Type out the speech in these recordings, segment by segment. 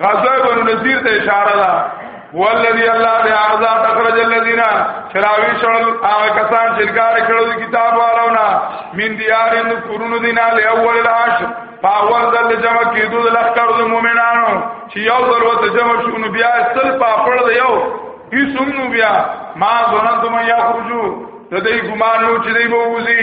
غزوه بنو نذیر ته اشاره ده والذي الله دې ارزا تخرج الذين شراوی شړل هغه کسان چې انکار کړو د کتاب والونا من دیارن قرون دینا له اول العاش پاول دل جمع کیدو د لخر د مؤمنانو چې یو ځل وته جمع شونه بیا سل پاپړ دی یو هیڅوم نو بیا ما ظننتم یخرجو ته دې ګمان نو چې دې ووزي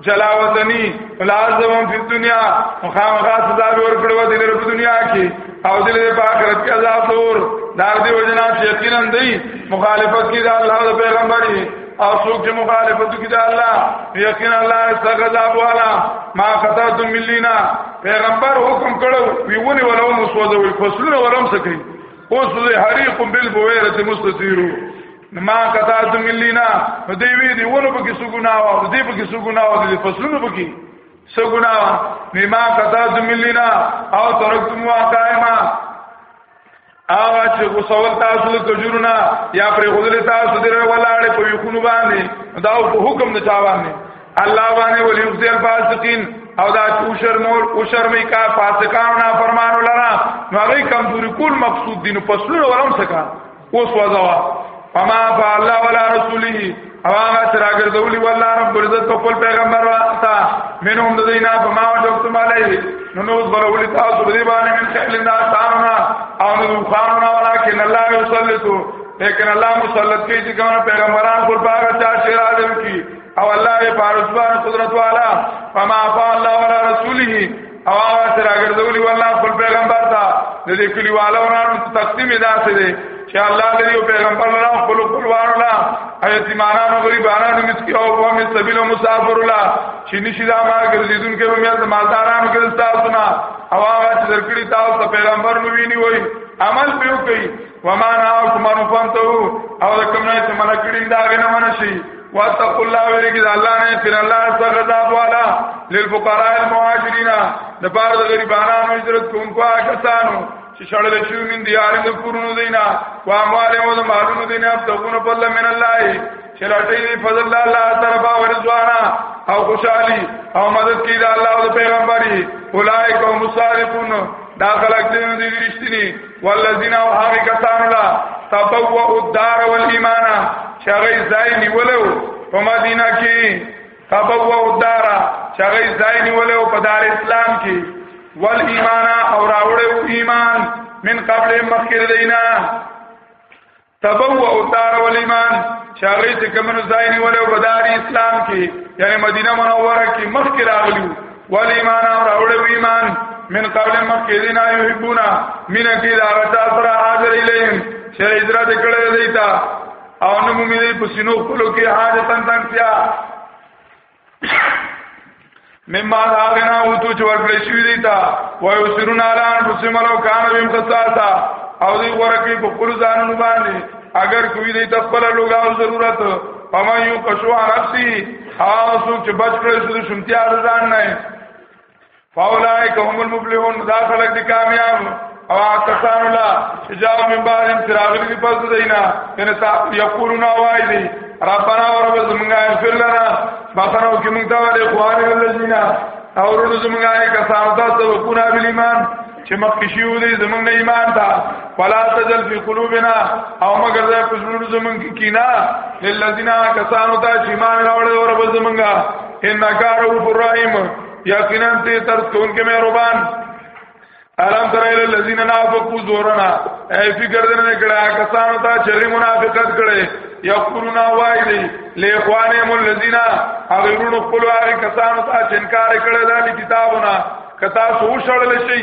جلا وطنی لازم فی دنیا مخام خاص عذاب ورکړو د دې په دنیا کې او د دې په آخرت کې عذاب دور دار دی وجنا چې یقینا دی مخالفت کی د الله او پیغمبري او څوک چې مخالفت کی د الله یقینا الله استغذاب والا ما قطعتم ملینا پیغمبر حکم کړو ویونه ولو مسوده وي فصلونه ولوم سکري اوس ذی حریق بالبویرت مستثیرو ما قطعت من لینا نو دی وی دی ونه پکې سو ګنا او دی پکې سو ګنا او دی فصلونه پکې سو ګنا مما قطعت من لینا او ترکتم واقعما آغا چې غسول تاسو د کجورنا یا پر غزل تاسو دی ولاړې په یخونو باندې دا په حکم د چا باندې الله باندې ولی یخزی الفاسقین او دا چوشر مور او شرمې کا فاسقانو نه فرمانو لرا نو هغه کمزوري کول مقصود دین پسلو ولم سکا اوس وځوا فما فعل ولا رسوله او هغه چې راګرځولي والله رب عزت په خپل پیغمبر واسطه منهم د دینه په ما وجبتم علیه نو نو ولولي تاسو دې باندې من خپل نه تاسو او نو خانونه ولکن الله یسلط لیکن الله مسلط کوي چې کوم پیغمبران پر باغ چا چې راځي کی او الله یې پارسوان قدرت والا فما فعل الله ولا رسوله او هغه سره ګرځولي والله خپل پیغمبر ته د دې کلیوالو ورانو تقسیم ادا سي دي چې الله دې یو پیغمبر له خپل خپلوانو لا ایت ایمانانو غریبانو مسکی او په مې سبیل مسافر لا چې نشي دا ما ګرځیدون کې به مې مالدارانو کې تاسو نه او هغه چې درکړي تاسو ته پیغمبر نو ویني وای عمل به وکي وما نهاكم عن فانتهوا او کوم نه چې منکړین دا غنه منشي واتقوا الله ورګي د الله نه پر الله څخه دا والا للفقراء المهاجرين د بار د غریبانو هجرت کوونکو کسانو چې شړل شو من دیارن د کورونو دینا او اموال او د مالونو دینا په دغونو په الله من الله چې لټي دی فضل الله الله طرفا ورزوانا او خوشحالي او مدد کی دا الله او پیغمبري اولائک هم صادقون دا خلق دې دې رښتینی والذین او هغه کسان لا تبوؤ الدار والایمان چې هغه ځای نیولو په مدینه کې تبوؤ الدار چې هغه ځای نیولو په دار اسلام کې والایمان او راوړو ایمان من قبل مخکې دینا تبوء الدار والایمان چې هغه چې کومو ځای نیول او بدار اسلام کې یعنی مدینه منوره کې مخ کې راغلیو ول ایمان او راوړو ایمان من قبل مکه دینا یحبونا من کې دا غتا سره حاضر الیهم چې هجرت کړل دیتا او نو مومنې په سینو خپل کې حاجتن تنگتیا مما راغنا او تو چې ورکړې شوې دي تا وایو سرون اعلان مسلمانو کان بهم خصاصا او دې ورکې په خپل ځانونو باندې اگر کوی دې تخپل لوګا او ضرورت فما یو قشوا نفسي هاو څوک چې بچ کړې شو شمتیا ځان نه فاولائک هم المفلحون دا خلق دي کامیاب او کسان الله چې جاو من بعد انتراغلی دی پس دینا یعنی تا یقولون وای دی ربنا و رب زمونږه اغفر لنا بخنو کې مونږ ته ولې خوان الذین او ورونو زمونږه کسان ته سبقونا بالایمان چې مخکې شیو دی زمونږ نه ایمان تا فلا تجل فی قلوبنا او مگر زه په زړونو زمونږ کې کینا للذین کسانو ته چې ایمان راوړل او رب زمونږه انکار او رحیم یقینا ته تر ټول کې مهربان الم تر ال الذين نافقوا زورنا ای فکر دې نه کړه کسانو ته چې منافقت کړي یقولون وای دی لاخوانهم الذين هغه خپل هغه کسانو ته چې انکار کړي د کتابونه کتا سو شړل شي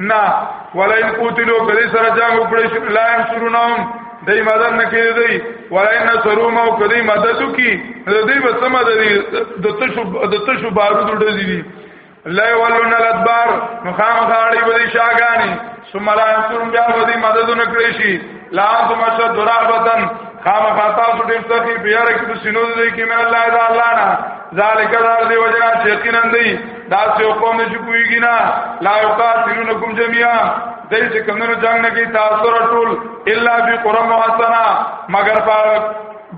نه ولئن قتلوا کدی سره جنگ وکړي شو لا ينصرونهم دای مدد نه کړی دی ولئن نصروا ما کدی مدد وکي دای به سم د تشو د تشو بارود ډزې دي لا ولون الادبار مخام غاړي به شاګانی ثم لا ينصرون بیا به مدد نه کړی شي لا انتم شد رابطن خام خطا سو ډیر سخی بیا رکھ سینو دې کې من الله تعالی نه ذالک دار دی وجنا چې یقینا دی دا څه قوم چې کویږي نه لا یقاتلونکم جميعا دای چې کمنو جنگ نه کی تاسو رټول الا فی قرم حسنا مگر پاک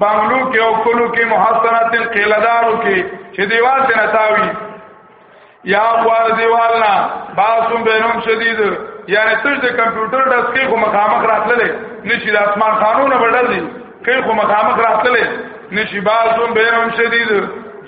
بنگلو کې او کلو کې محسنات قیلدارو کې چې دیوال ته نتاوی یا خوار دیوالنا باسم بینهم شدید یعنی تج د کمپیوټر دسکې خو مخامخ راتللې نشي د اسمان خانونه بدل دي کله خو مخامخ راتللې نشي بازون بینهم شدید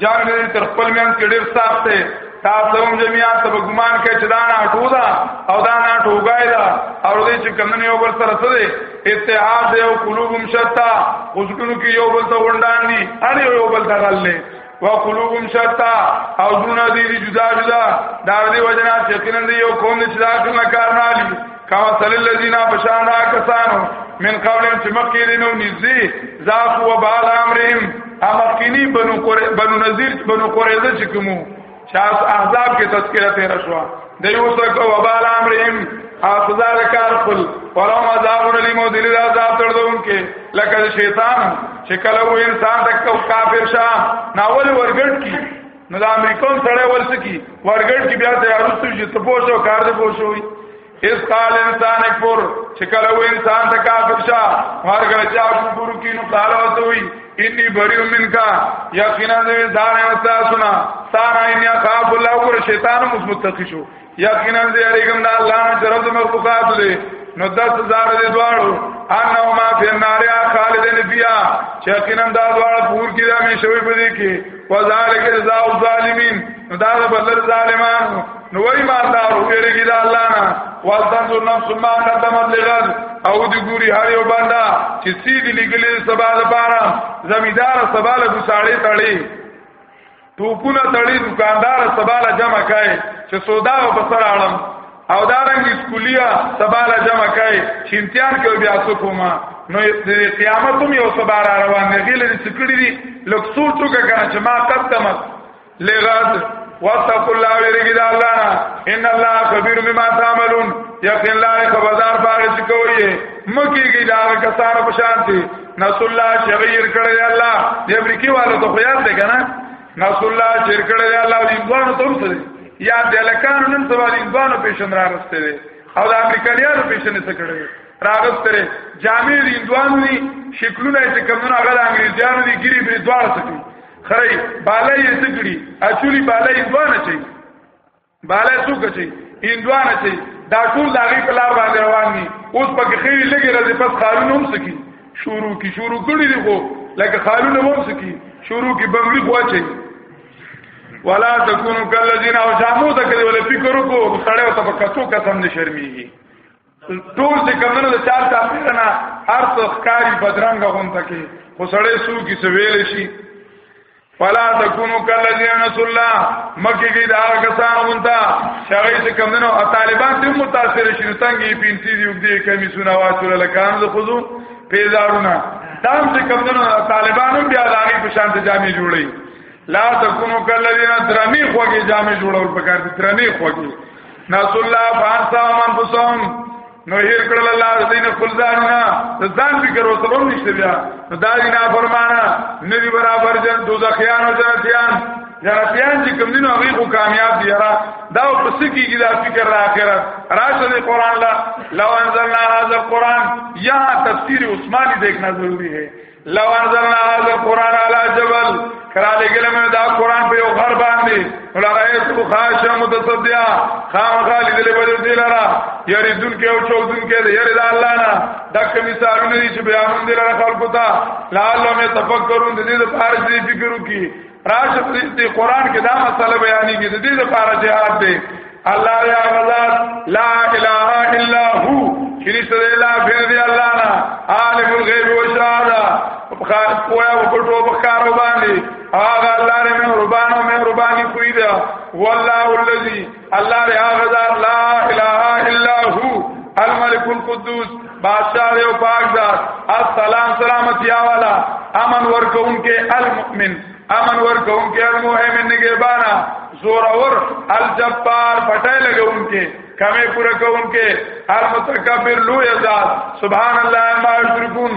جان دې تر خپل میان کې ډېر صاف دی تاسو هم جميعا ته ګمان کوي چې دا نه ټو دا او دا نه ټوګای دا او دې چې کمنه یو بل سره څه دی اتحاد یو قلوبم شتا اوسګونو کې یو بل ته وندان دي ان یو بل ته غلې وقلوبهم شتا او زونه دي دي جدا جدا دا دې وجنا چې کینن دی یو کوم چې دا څنګه کار نه علي کما صلی الذین بشان کسانو من قبل چې مکه دینو نږدې ذاف و بال امرهم امکینی بنو قره بنو نذیر بنو قریظه چې کومو شاس احزاب کې تذکرہ تیر شو د یو څه کو وبال امرهم حافظار کار خپل ولو عذاب الیم دل عذاب تردون کې لکه شیطان چې کله و انسان تک کافر شه ناول ورګټ کی نو د امریکا سره ورسکی ورګټ کی بیا ته ارستو چې تپوسو کار دې پوسوي اس قال انسان کفر چې کله و انسان ته کافر شه هر کله چې هغه کفر کوي نو قال وته وي انی بریو منکا یقینا دې دار او تاسو نه سارا ان خاف الله او شیطان مس متقی شو یقینا دې اړیګم نه الله نه جرب د مخلوقات دې نو دس زار دې دواړو انو ما فی النار خالدین فیها چې یقینا دا دواړه پور کې دا مې شوی پدې کې وذالک جزاء الظالمین دا بدل ظالمانو نو وای مالدار ویریږي دا الله نه والتن سو نفس ما قدمت لغد او دی ګوري هر یو بندا چې سی دی لګلې سبا د پاره زمیدار سبا له ګساړې تړي ټوپونه تړي دکاندار سبا له جمع کای چې سودا او بسر اړم او دارنګ اسکولیا سبا له جمع کای چې امتحان کې بیا څه کومه نو د قیامت هم یو سبا را روان دی غیله دې سکړی دي لکه سوچو کنه چې ما قدمت لرد واتقوا الله ورګی دا الله نه ان الله خبير بما تعملون یقین الله خبردار باغ چې کوی مکیږي دا کسان په شانتي نس الله شغیر کړی الله دې امریکي والو ته خیال دی کنه نس الله شیر کړی الله دې دوه ته وسره یا د لکانو نن سبا د انسانو پیشن راغسته دي او د امریکایانو پیشن څه کړی راغسته دي جامع د انسانو دي شکلونه چې کمونه هغه د انګریزانو دي ګری بری دوار څه خی بالا یې سګړي اچولي بالا یې دوانه چي بالا یې څوک چي اندوانه چي دا ټول لاغي په لار باندې روان دي اوس پکې خېری لګي راځي پس خالون هم سکی شروع کی شروع کړی دی خو لکه خالون هم سکی شروع کی بنگلی خواچي ولا تکونو کلذین او جامو ذکر ول فکر کو سړیو ته پکتو قسم نه شرمېږي ټول چې کمنو د چار چا پیرنا هر څو ښکاری بدرنګ غونته کې خو سړې سو کې څه ویل شي فلا تکونو کلذین رسول الله مکه کې دا کسان غونتا شغې چې کمنو طالبان دې متاثر شي تنګي پینتی دی وګدي کمی سنا واسره لکان د خزو پیزارونه دام چې کمنو طالبانو بیا داغي په شان ته جامې جوړي لا تکونو کلذین درمی خوږي جامې جوړول پکار دي درمی خوږي ناس الله فانسا من بصم نو هیر کړل الله د دین خپل ځانونه د ځان فکر وسلوم نشته بیا نو دا نه فرمانه ندی برابر جن دوزخیان او جنتیان جنتیان چې کوم دینو هغه خو کامیاب دي را دا پس کیږي دا فکر را اخره راشه د قران لا لو انزلنا هذا القران یا تفسیر عثماني دیکھنا ضروری ہے لو انزلنا هذا القران على جبل کرا لګل مې دا قران په یو غر باندې لغایت کو خاشه متصدیا خام خالی دلې بدل دی لرا یری دن کې او چوک دن کې یری دا الله نه دا کمی سارونه دي چې بیان دي لرا خلقو ته لعلهم يتفکرون دې د پارس دې فکر وکي راشه د قران کې دا مسله بیانېږي د دې لپاره جهاد دی الله یا غزاد لا اله الا هو شریف دې لا فر دې الله نا عالم الغیب و شهاده بخار پویا و پټو بخار باندې هغه الله رحم ربانو مهرباني کوي دا والله الذي الله دی هغه ذات لا اله الا هو الملك القدوس بادشاہ دی او پاک ذات السلام سلامتی والا امن ورکون کې المؤمن امن ورکون کې المؤمن نگہبانا زور اور الجبار پټه لګون کې کمه پورا کون کې المتکبر لو یزاد سبحان الله ما یشرکون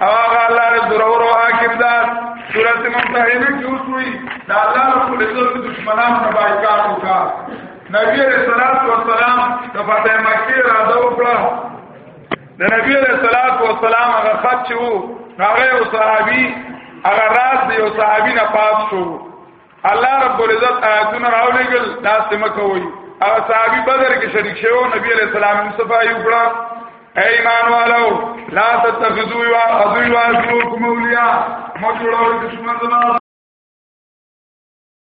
هغه الله له ضرورو حاکم ده سورته ممتحنه کې اوس وی دا الله رب العزت دشمنانو نه بایکاټ وکا نبی رسول الله والسلام د فاطمه مکی را دا وکړه د نبی رسول الله والسلام هغه خط چې وو هغه صحابي هغه راز دی او صحابي نه پات شو الله رب العزت آیاتونه راولېګل دا سم کوي او صحابي بدر کې شریک شوو نبی عليه السلام صفای وکړه ایمان والو لا تتخذوا وا اذوا کوم اولیاء مجوړو دشمن زما